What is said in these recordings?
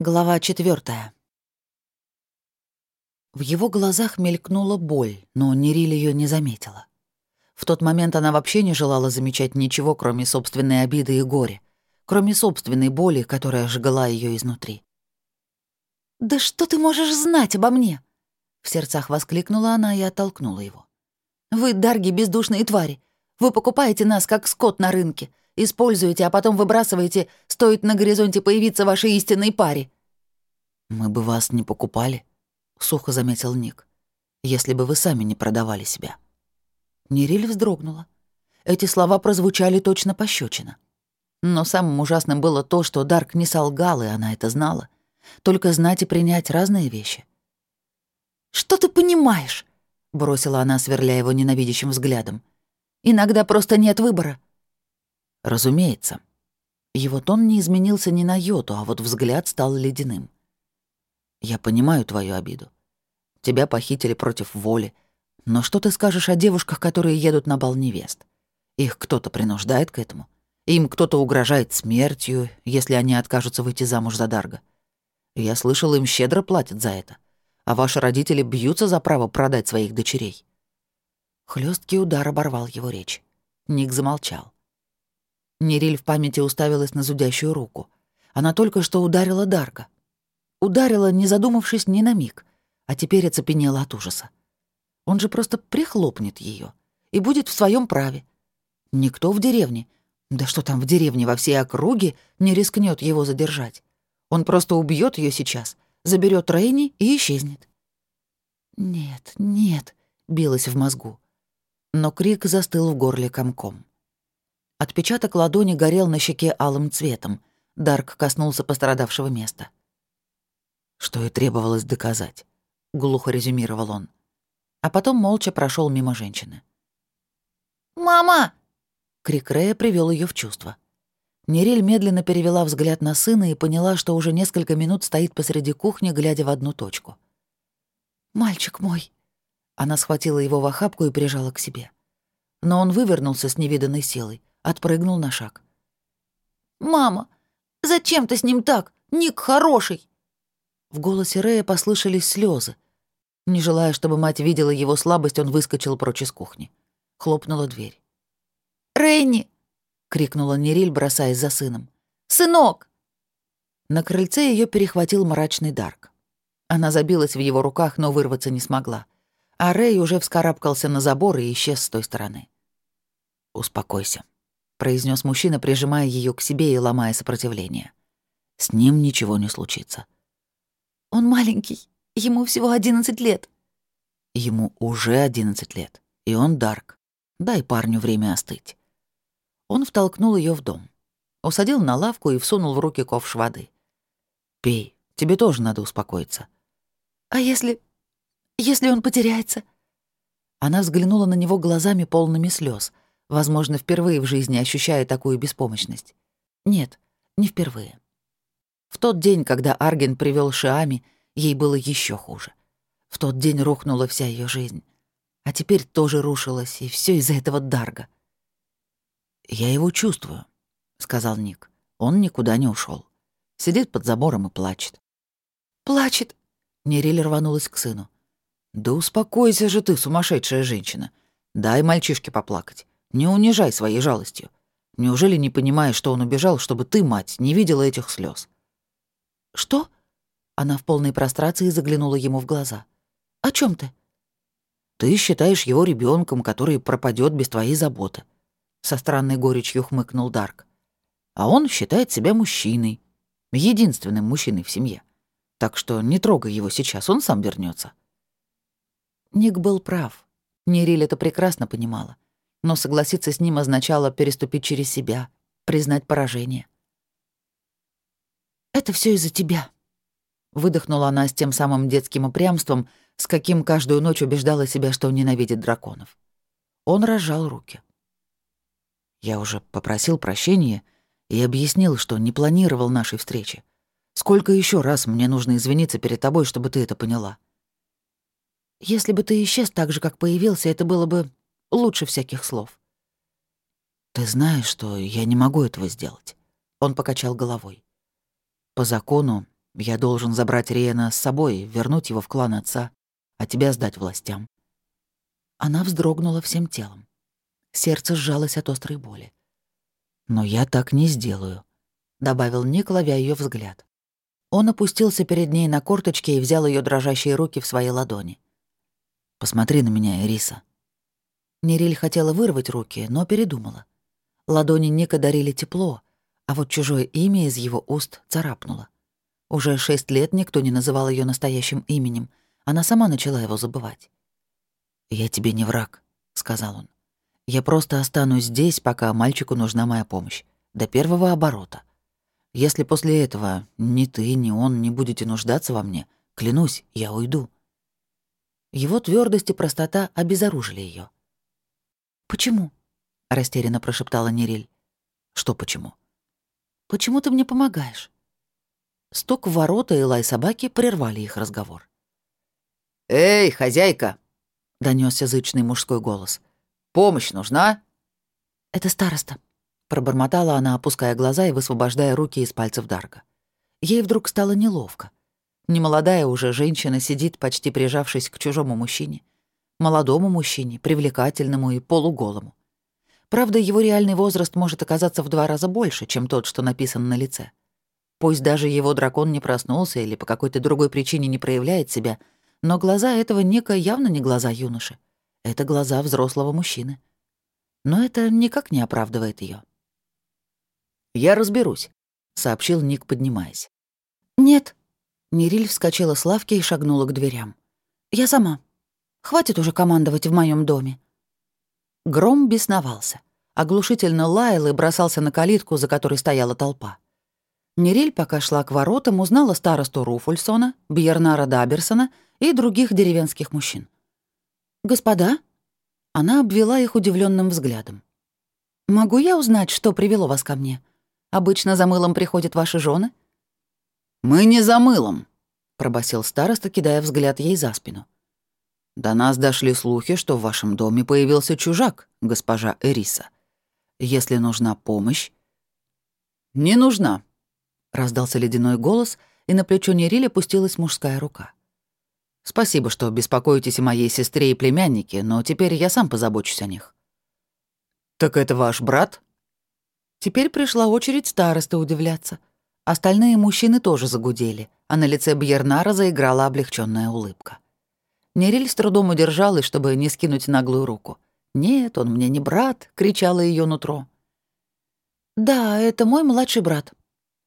Глава четвертая. В его глазах мелькнула боль, но Нериль ее не заметила. В тот момент она вообще не желала замечать ничего, кроме собственной обиды и горя, кроме собственной боли, которая жгла ее изнутри. «Да что ты можешь знать обо мне?» В сердцах воскликнула она и оттолкнула его. «Вы, дарги, бездушные твари. Вы покупаете нас, как скот на рынке. Используете, а потом выбрасываете, стоит на горизонте появиться вашей истинной паре». «Мы бы вас не покупали», — сухо заметил Ник, «если бы вы сами не продавали себя». Нериль вздрогнула. Эти слова прозвучали точно пощечина. Но самым ужасным было то, что Дарк не солгал, и она это знала. Только знать и принять разные вещи. «Что ты понимаешь?» — бросила она, сверля его ненавидящим взглядом. «Иногда просто нет выбора. Разумеется. Его тон не изменился ни на йоту, а вот взгляд стал ледяным. Я понимаю твою обиду. Тебя похитили против воли. Но что ты скажешь о девушках, которые едут на бал невест? Их кто-то принуждает к этому. Им кто-то угрожает смертью, если они откажутся выйти замуж за Дарга. Я слышал, им щедро платят за это. А ваши родители бьются за право продать своих дочерей. Хлесткий удар оборвал его речь. Ник замолчал. Нериль в памяти уставилась на зудящую руку. Она только что ударила Дарга. Ударила, не задумавшись ни на миг, а теперь оцепенела от ужаса. Он же просто прихлопнет ее и будет в своем праве. Никто в деревне, да что там в деревне, во всей округе, не рискнет его задержать. Он просто убьет ее сейчас, заберет Рейни и исчезнет. «Нет, нет», — билась в мозгу. Но крик застыл в горле комком. Отпечаток ладони горел на щеке алым цветом. Дарк коснулся пострадавшего места. «Что и требовалось доказать», — глухо резюмировал он. А потом молча прошел мимо женщины. «Мама!» — крик Рея привел ее в чувство. Нериль медленно перевела взгляд на сына и поняла, что уже несколько минут стоит посреди кухни, глядя в одну точку. «Мальчик мой!» Она схватила его в охапку и прижала к себе. Но он вывернулся с невиданной силой отпрыгнул на шаг. «Мама, зачем ты с ним так? Ник хороший!» В голосе Рэя послышались слезы. Не желая, чтобы мать видела его слабость, он выскочил прочь из кухни. Хлопнула дверь. «Рейни!» — крикнула Нериль, бросаясь за сыном. «Сынок!» На крыльце ее перехватил мрачный Дарк. Она забилась в его руках, но вырваться не смогла. А Рэй уже вскарабкался на забор и исчез с той стороны. «Успокойся», произнес мужчина, прижимая ее к себе и ломая сопротивление. С ним ничего не случится. Он маленький, ему всего одиннадцать лет. Ему уже одиннадцать лет, и он Дарк. Дай парню время остыть. Он втолкнул ее в дом. Усадил на лавку и всунул в руки ковш воды. «Пей, тебе тоже надо успокоиться». «А если... если он потеряется?» Она взглянула на него глазами полными слез — Возможно, впервые в жизни ощущая такую беспомощность. Нет, не впервые. В тот день, когда Арген привел Шиами, ей было еще хуже. В тот день рухнула вся ее жизнь. А теперь тоже рушилась, и все из-за этого Дарга. «Я его чувствую», — сказал Ник. Он никуда не ушел. Сидит под забором и плачет. «Плачет?» — Нериль рванулась к сыну. «Да успокойся же ты, сумасшедшая женщина. Дай мальчишке поплакать. Не унижай своей жалостью. Неужели не понимаешь, что он убежал, чтобы ты, мать, не видела этих слез? «Что?» Она в полной прострации заглянула ему в глаза. «О чем ты?» «Ты считаешь его ребенком, который пропадет без твоей заботы», — со странной горечью хмыкнул Дарк. «А он считает себя мужчиной, единственным мужчиной в семье. Так что не трогай его сейчас, он сам вернется. Ник был прав. Нериль это прекрасно понимала но согласиться с ним означало переступить через себя, признать поражение. «Это все из-за тебя», — выдохнула она с тем самым детским упрямством, с каким каждую ночь убеждала себя, что ненавидит драконов. Он разжал руки. «Я уже попросил прощения и объяснил, что не планировал нашей встречи. Сколько еще раз мне нужно извиниться перед тобой, чтобы ты это поняла?» «Если бы ты исчез так же, как появился, это было бы лучше всяких слов. «Ты знаешь, что я не могу этого сделать», — он покачал головой. «По закону Я должен забрать Риена с собой, вернуть его в клан отца, а тебя сдать властям». Она вздрогнула всем телом. Сердце сжалось от острой боли. «Но я так не сделаю», — добавил Ник, ловя ее взгляд. Он опустился перед ней на корточки и взял ее дрожащие руки в свои ладони. «Посмотри на меня, Эриса». Нериль хотела вырвать руки, но передумала. Ладони Ника дарили тепло, а вот чужое имя из его уст царапнуло. Уже шесть лет никто не называл ее настоящим именем. Она сама начала его забывать. «Я тебе не враг», — сказал он. «Я просто останусь здесь, пока мальчику нужна моя помощь. До первого оборота. Если после этого ни ты, ни он не будете нуждаться во мне, клянусь, я уйду». Его твердость и простота обезоружили ее. «Почему?» — растерянно прошептала Нериль. «Что почему?» «Почему ты мне помогаешь?» Стук в ворота и лай собаки прервали их разговор. «Эй, хозяйка!» — донесся зычный мужской голос. «Помощь нужна?» «Это староста», — пробормотала она, опуская глаза и высвобождая руки из пальцев Дарга. Ей вдруг стало неловко. Немолодая уже женщина сидит, почти прижавшись к чужому мужчине. Молодому мужчине, привлекательному и полуголому. Правда, его реальный возраст может оказаться в два раза больше, чем тот, что написан на лице. Пусть даже его дракон не проснулся или по какой-то другой причине не проявляет себя, но глаза этого Ника явно не глаза юноши. Это глаза взрослого мужчины. Но это никак не оправдывает ее. «Я разберусь», — сообщил Ник, поднимаясь. «Нет». Нериль вскочила с лавки и шагнула к дверям. «Я сама. Хватит уже командовать в моем доме». Гром бесновался. Оглушительно лаял и бросался на калитку, за которой стояла толпа. Нериль, пока шла к воротам, узнала старосту Руфульсона, Бьернара Даберсона и других деревенских мужчин. «Господа?» Она обвела их удивленным взглядом. «Могу я узнать, что привело вас ко мне? Обычно за мылом приходят ваши жены? «Мы не за мылом», — пробасил староста, кидая взгляд ей за спину. «До нас дошли слухи, что в вашем доме появился чужак, госпожа Эриса. Если нужна помощь...» «Не нужна», Раздался ледяной голос, и на плечо Нериль опустилась мужская рука. «Спасибо, что беспокоитесь о моей сестре и племяннике, но теперь я сам позабочусь о них». «Так это ваш брат?» Теперь пришла очередь староста удивляться. Остальные мужчины тоже загудели, а на лице Бьернара заиграла облегченная улыбка. Нериль с трудом удержалась, чтобы не скинуть наглую руку. «Нет, он мне не брат», — кричало ее нутро. «Да, это мой младший брат»,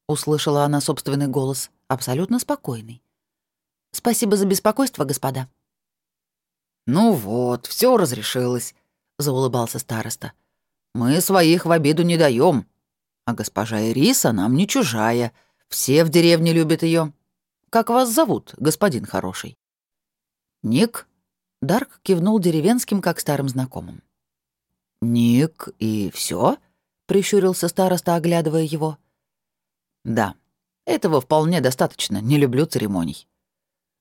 услышала она собственный голос, абсолютно спокойный. Спасибо за беспокойство, господа. Ну вот, все разрешилось, заулыбался староста. Мы своих в обиду не даем, а госпожа Ириса нам не чужая. Все в деревне любят ее. Как вас зовут, господин хороший? Ник. Дарк кивнул деревенским, как старым знакомым. Ник и все? прищурился староста, оглядывая его. Да, этого вполне достаточно, не люблю церемоний.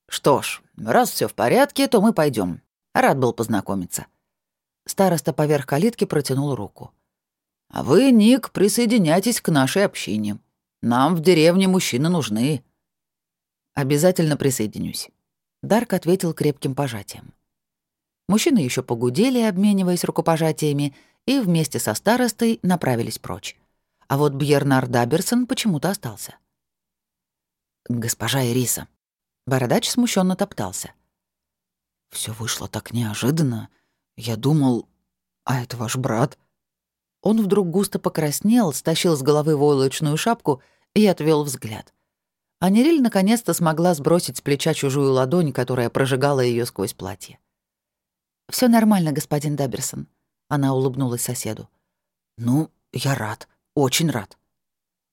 Что ж, раз все в порядке, то мы пойдем. Рад был познакомиться. Староста поверх калитки протянул руку. А вы, Ник, присоединяйтесь к нашей общине. Нам в деревне мужчины нужны. Обязательно присоединюсь. Дарк ответил крепким пожатием. Мужчины еще погудели, обмениваясь рукопожатиями, и вместе со старостой направились прочь а вот Бьернар Даберсон почему-то остался. «Госпожа Ириса». Бородач смущенно топтался. Все вышло так неожиданно. Я думал, а это ваш брат?» Он вдруг густо покраснел, стащил с головы войлочную шапку и отвел взгляд. Анириль наконец-то смогла сбросить с плеча чужую ладонь, которая прожигала ее сквозь платье. Все нормально, господин Даберсон», — она улыбнулась соседу. «Ну, я рад», очень рад».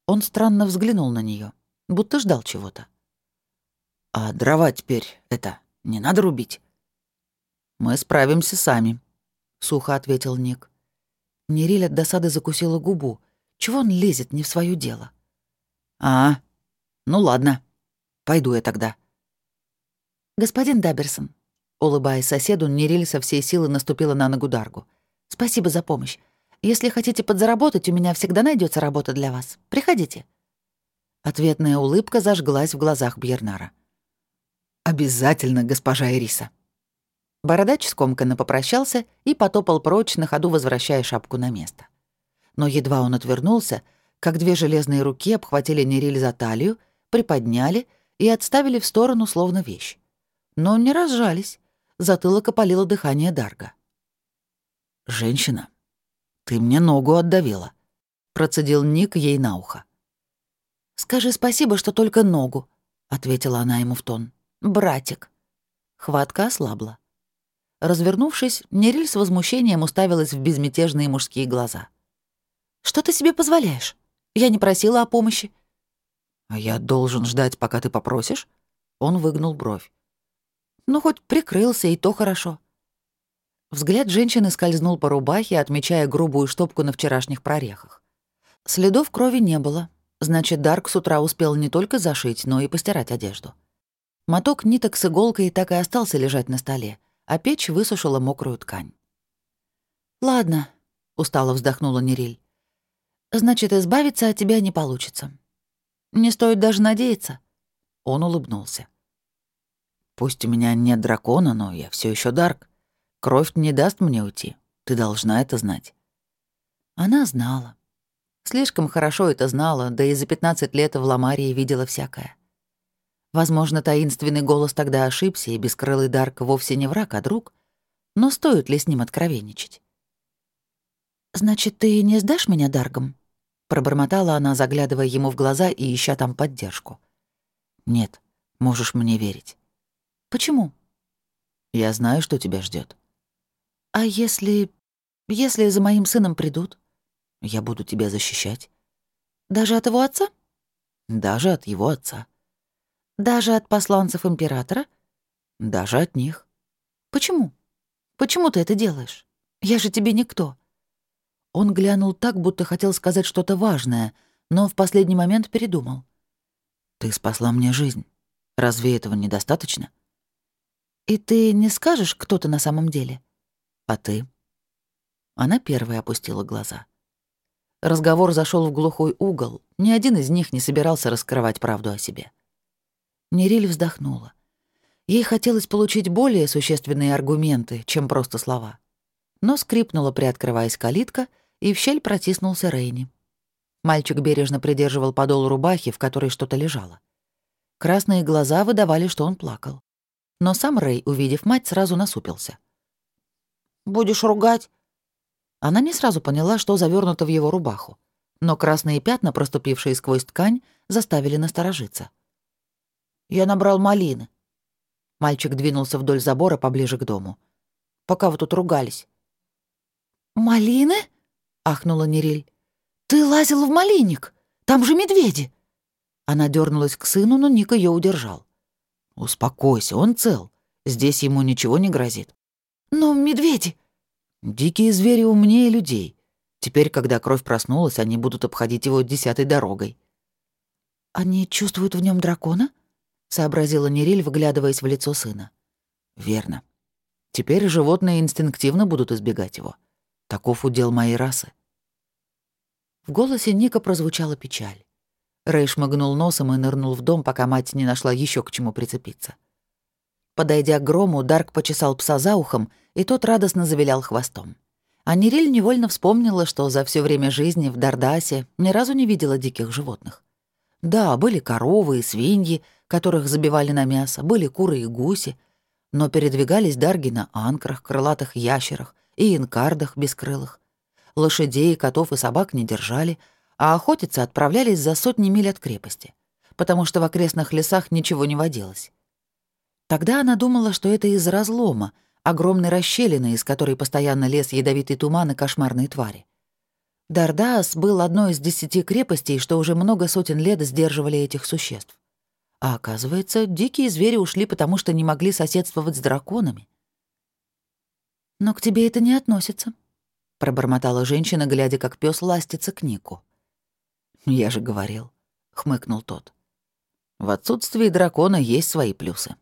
Он странно взглянул на нее, будто ждал чего-то. «А дрова теперь, это, не надо рубить?» «Мы справимся сами», — сухо ответил Ник. Нериль от досады закусила губу. Чего он лезет не в свое дело? «А, ну ладно. Пойду я тогда». «Господин Даберсон», — улыбаясь соседу, Нериль со всей силы наступила на ногу Даргу. «Спасибо за помощь. Если хотите подзаработать, у меня всегда найдется работа для вас. Приходите». Ответная улыбка зажглась в глазах Бьернара. «Обязательно, госпожа Ириса». Бородач скомканно попрощался и потопал прочь, на ходу возвращая шапку на место. Но едва он отвернулся, как две железные руки обхватили Нериль за талию, приподняли и отставили в сторону словно вещь. Но не разжались. Затылок опалило дыхание Дарга. «Женщина, ты мне ногу отдавила», — процедил Ник ей на ухо. «Скажи спасибо, что только ногу», — ответила она ему в тон. «Братик». Хватка ослабла. Развернувшись, Нериль с возмущением уставилась в безмятежные мужские глаза. «Что ты себе позволяешь? Я не просила о помощи». «А я должен ждать, пока ты попросишь?» Он выгнул бровь. «Ну, хоть прикрылся, и то хорошо». Взгляд женщины скользнул по рубахе, отмечая грубую штопку на вчерашних прорехах. Следов крови не было, Значит, Дарк с утра успел не только зашить, но и постирать одежду. Моток ниток с иголкой так и остался лежать на столе, а печь высушила мокрую ткань. «Ладно», — устало вздохнула Нериль. «Значит, избавиться от тебя не получится. Не стоит даже надеяться». Он улыбнулся. «Пусть у меня нет дракона, но я все еще Дарк. Кровь не даст мне уйти. Ты должна это знать». Она знала. Слишком хорошо это знала, да и за 15 лет в Ламарии видела всякое. Возможно, таинственный голос тогда ошибся, и бескрылый Дарк вовсе не враг, а друг. Но стоит ли с ним откровенничать? «Значит, ты не сдашь меня Даргом?» — пробормотала она, заглядывая ему в глаза и ища там поддержку. «Нет, можешь мне верить». «Почему?» «Я знаю, что тебя ждет. «А если... если за моим сыном придут?» Я буду тебя защищать. Даже от его отца? Даже от его отца. Даже от посланцев императора? Даже от них. Почему? Почему ты это делаешь? Я же тебе никто. Он глянул так, будто хотел сказать что-то важное, но в последний момент передумал. Ты спасла мне жизнь. Разве этого недостаточно? И ты не скажешь, кто ты на самом деле? А ты? Она первая опустила глаза. Разговор зашел в глухой угол. Ни один из них не собирался раскрывать правду о себе. Нериль вздохнула. Ей хотелось получить более существенные аргументы, чем просто слова. Но скрипнула, приоткрываясь калитка, и в щель протиснулся Рейни. Мальчик бережно придерживал подол рубахи, в которой что-то лежало. Красные глаза выдавали, что он плакал. Но сам Рей, увидев мать, сразу насупился. «Будешь ругать?» Она не сразу поняла, что завернуто в его рубаху, но красные пятна, проступившие сквозь ткань, заставили насторожиться. «Я набрал малины». Мальчик двинулся вдоль забора поближе к дому. «Пока вы тут ругались». «Малины?» — ахнула Нериль. «Ты лазил в малинник! Там же медведи!» Она дернулась к сыну, но Ник ее удержал. «Успокойся, он цел. Здесь ему ничего не грозит». «Но медведи...» Дикие звери умнее людей. Теперь, когда кровь проснулась, они будут обходить его десятой дорогой. «Они чувствуют в нем дракона?» — сообразила Нериль, выглядываясь в лицо сына. «Верно. Теперь животные инстинктивно будут избегать его. Таков удел моей расы». В голосе Ника прозвучала печаль. Рэй шмыгнул носом и нырнул в дом, пока мать не нашла еще к чему прицепиться. Подойдя к грому, Дарк почесал пса за ухом, и тот радостно завилял хвостом. А Нериль невольно вспомнила, что за все время жизни в Дардасе ни разу не видела диких животных. Да, были коровы и свиньи, которых забивали на мясо, были куры и гуси, но передвигались дарги на анкрах, крылатых ящерах и инкардах бескрылых. Лошадей, котов и собак не держали, а охотиться отправлялись за сотни миль от крепости, потому что в окрестных лесах ничего не водилось. Тогда она думала, что это из разлома, огромной расщелины, из которой постоянно лез ядовитый туман и кошмарные твари. Дардаас был одной из десяти крепостей, что уже много сотен лет сдерживали этих существ. А оказывается, дикие звери ушли, потому что не могли соседствовать с драконами. «Но к тебе это не относится», — пробормотала женщина, глядя, как пес ластится к Нику. «Я же говорил», — хмыкнул тот. «В отсутствии дракона есть свои плюсы».